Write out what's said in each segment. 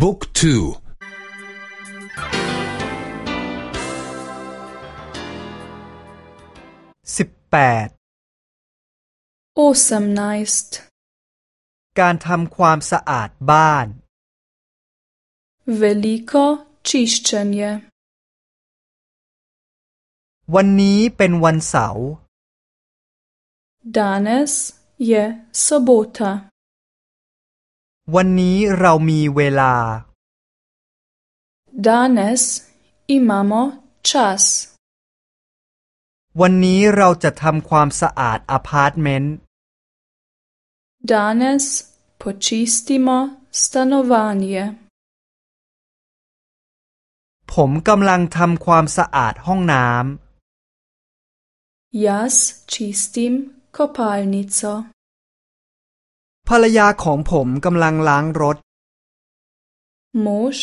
บุ๊กทูสิบแปดโอซัมไนส์การทำความสะอาดบ้าน Veliko čiščenje วันนี้เป็นวันเสาร์ Danes je sobota วันนี้เรามีเวลา Danes imamo čas วันนี้เราจะทำความสะอาดอพาร์ตเมนต์ Danes počistimo stanovanje ผมกำลังทำความสะอาดห้องน้ำ Jaz čistim kopalnico ภรรยาของผมกำลังล้างรถ Mož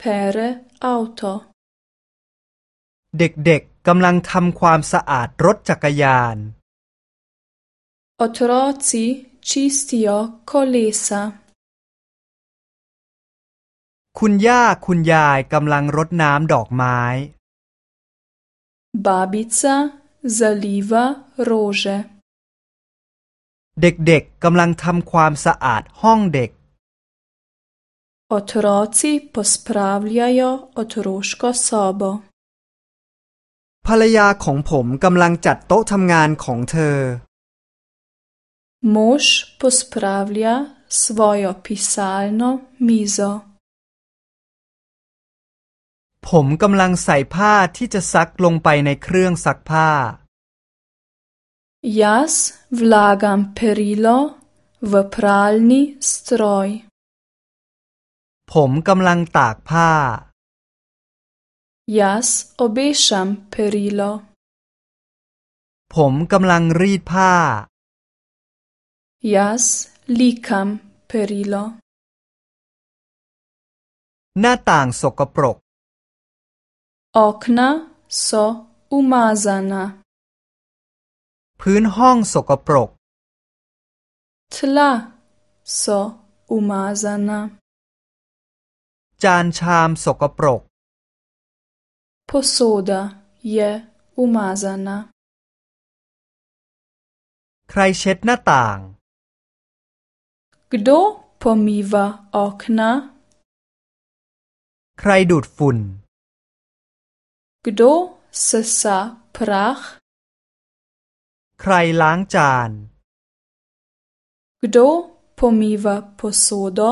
pere avto เด็กๆกำลังทำความสะอาดรถจักรยาน Otroci čistijo kolesa คุณย่าคุณยายกำลังรดน้ำดอกไม้ Babica zaliva rože เด็กๆกำลังทำความสะอาดห้องเด็ก Otroci pospravljajo otroško sobo ภรรยาของผมกำลังจัดโต๊ะทำงานของเธอ Mož pospravlja svojo pisalno mizo ผมกำลังใส่ผ้าที่จะซักลงไปในเครื่องซักผ้า Jaz vlagam perilo v pralni stroj ผมกำลังตากผ้า Jaz obešam perilo ผมกำลังรีดผ้า Jaz likam perilo หน้าต่างสกปรก Okna so umazana พื้นห้องสกปรก Tla so umazana จานชามสกปรก Posoda je umazana ใครเช็ดหน้าต่าง Kdo pomiva okna ใครดูดฝุ่น Kdo sesa prah ใครล้างจาน Kdo pomiva posodo